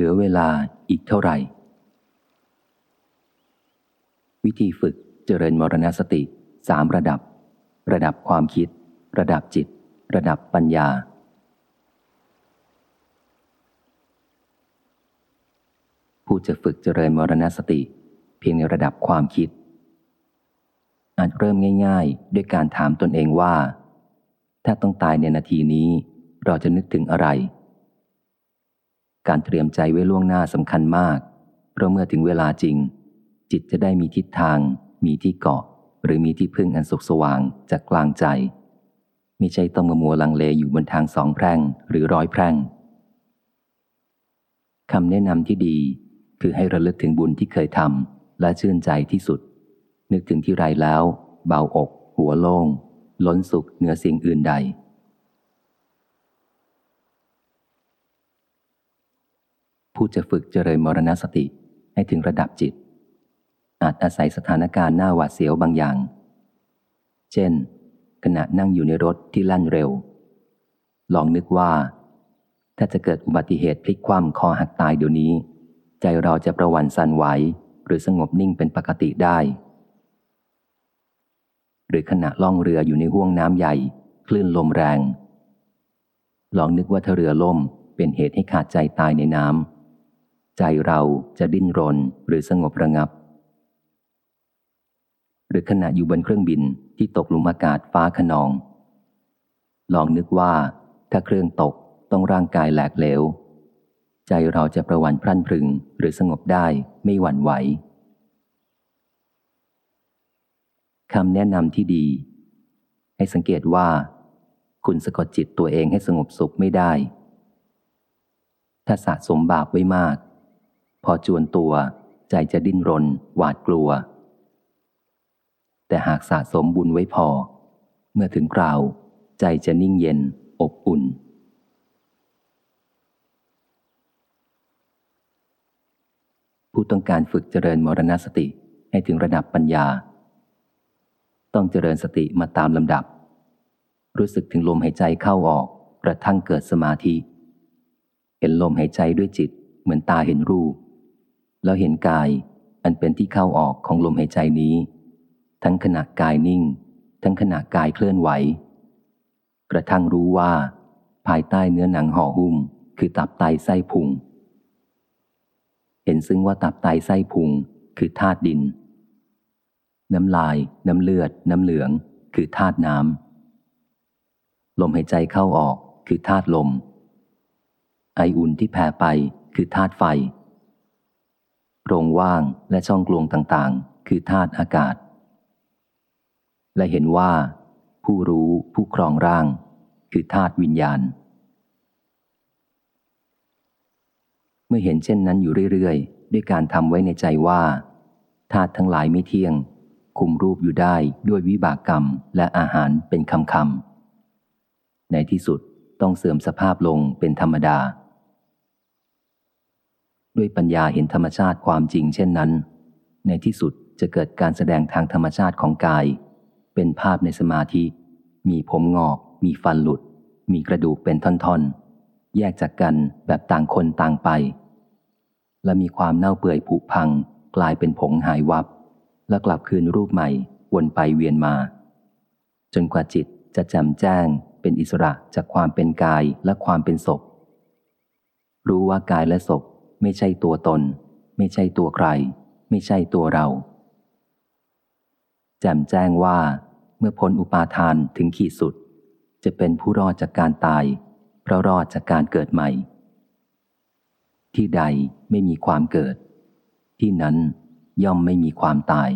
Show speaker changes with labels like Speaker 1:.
Speaker 1: ลือเวลาอีกเท่าไหร่ วิธีฝึกเจริญมรณสติสามระดับ ระดับความคิด ระดับจิต ระดับปัญญา ผู้จะฝึกเจริญมรณสติ เพียงในระดับความคิด อาจเริ่มง่าย ๆ ด้วยการถามตนเองว่า ถ้าต้องตายในนาทีนี้ เราจะนึกถึงอะไร การเตรียมใจไว้ล่วงหน้าสำคัญมาก เพราะเมื่อถึงเวลาจริง จิตจะได้มีทิศทาง มีที่เกาะ หรือมีที่พึ่งอันสุขสว่างจากกลางใจ ไม่ใช่ต้องมามัวลังเลอยู่บนทางสองแพร่งหรือร้อยแพร่งคำแนะนำที่ดี คือให้ระลึกถึงบุญที่เคยทำและชื่นใจที่สุด นึกถึงที่ไรแล้ว เบาอก หัวโล่ง ล้นสุขเหนือสิ่งอื่นใด ผู้จะฝึกเจริญมรณสติให้ถึงระดับจิต อาจอาศัยสถานการณ์หน้าหวาดเสียวบางอย่าง เช่น ขณะนั่งอยู่ในรถที่ลั่นเร็ว ลองนึกว่า ถ้าจะเกิดอุบัติเหตุพลิกคว่ำคอหักตายเดี๋ยวนี้ ใจเราจะประวันสั่นไหว หรือสงบนิ่งเป็นปกติได้ หรือขณะล่องเรืออยู่ในห้วงน้ำใหญ่ คลื่นลมแรง ลองนึกว่าถ้าเรือล่มเป็นเหตุให้ขาดใจตายในน้ำ ใจเราจะดิ้นรนหรือสงบระงับ หรือขณะอยู่บนเครื่องบินที่ตกหลุมอากาศฟ้าขนอง ลองนึกว่า ถ้าเครื่องตกต้องร่างกายแหลกเหลว ใจเราจะประวันพรั่นพรึงหรือสงบได้ไม่หวั่นไหวคำแนะนำที่ดี ให้สังเกตว่า คุณสะกดจิตตัวเองให้สงบสุขไม่ได้ ถ้าสะสมบาปไว้มาก พอจวนตัว ใจจะดิ้นรน หวาดกลัว แต่หากสะสมบุญไว้พอ เมื่อถึงคราว ใจจะนิ่งเย็น อบอุ่น ผู้ต้องการฝึกเจริญมรณสติให้ถึงระดับปัญญา ต้องเจริญสติมาตามลำดับ รู้สึกถึงลมหายใจเข้าออกกระทั่งเกิดสมาธิ เห็นลมหายใจด้วยจิตเหมือนตาเห็นรูป แล้วเห็นกายอันเป็นที่เข้าออกของลมหายใจนี้ ทั้งขณะกายนิ่ง ทั้งขณะกายเคลื่อนไหว กระทั่งรู้ว่า ภายใต้เนื้อหนังห่อหุ้ม คือตับไตไส้พุง เห็นซึ่งว่าตับไตไส้พุง คือธาตุดิน น้ำลาย น้ำเลือด น้ำเหลือง คือธาตุน้ำลมหายใจเข้าออกคือธาตุลม ไออุ่นที่แผ่ไปคือธาตุไฟ โรงว่างและช่องกลวงต่างๆ คือธาตุอากาศ และเห็นว่า ผู้รู้ผู้ครองร่าง คือธาตุวิญญาณ เมื่อเห็นเช่นนั้นอยู่เรื่อยๆ ด้วยการทำไว้ในใจว่าธาตุทั้งหลายไม่เที่ยง คุมรูปอยู่ได้ด้วยวิบากกรรมและอาหารเป็นคำคำในที่สุดต้องเสื่อมสภาพลงเป็นธรรมดา ด้วยปัญญาเห็นธรรมชาติความจริงเช่นนั้น ในที่สุดจะเกิดการแสดงทางธรรมชาติของกาย เป็นภาพในสมาธิ มีผมงอก มีฟันหลุด มีกระดูกเป็นท่อนๆ แยกจากกันแบบต่างคนต่างไป และมีความเน่าเปื่อยผุพัง กลายเป็นผงหายวับ และกลับคืนรูปใหม่วนไปเวียนมา จนกว่าจิตจะแจ่มแจ้ง เป็นอิสระจากความเป็นกายและความเป็นศพรู้ว่ากายและศพ ไม่ใช่ตัวตน ไม่ใช่ตัวใคร ไม่ใช่ตัวเรา แจ่มแจ้งว่า เมื่อพ้นอุปาทานถึงขีดสุด จะเป็นผู้รอดจากการตาย เพราะรอดจากการเกิดใหม่ ที่ใดไม่มีความเกิด ที่นั้นย่อมไม่มีความตาย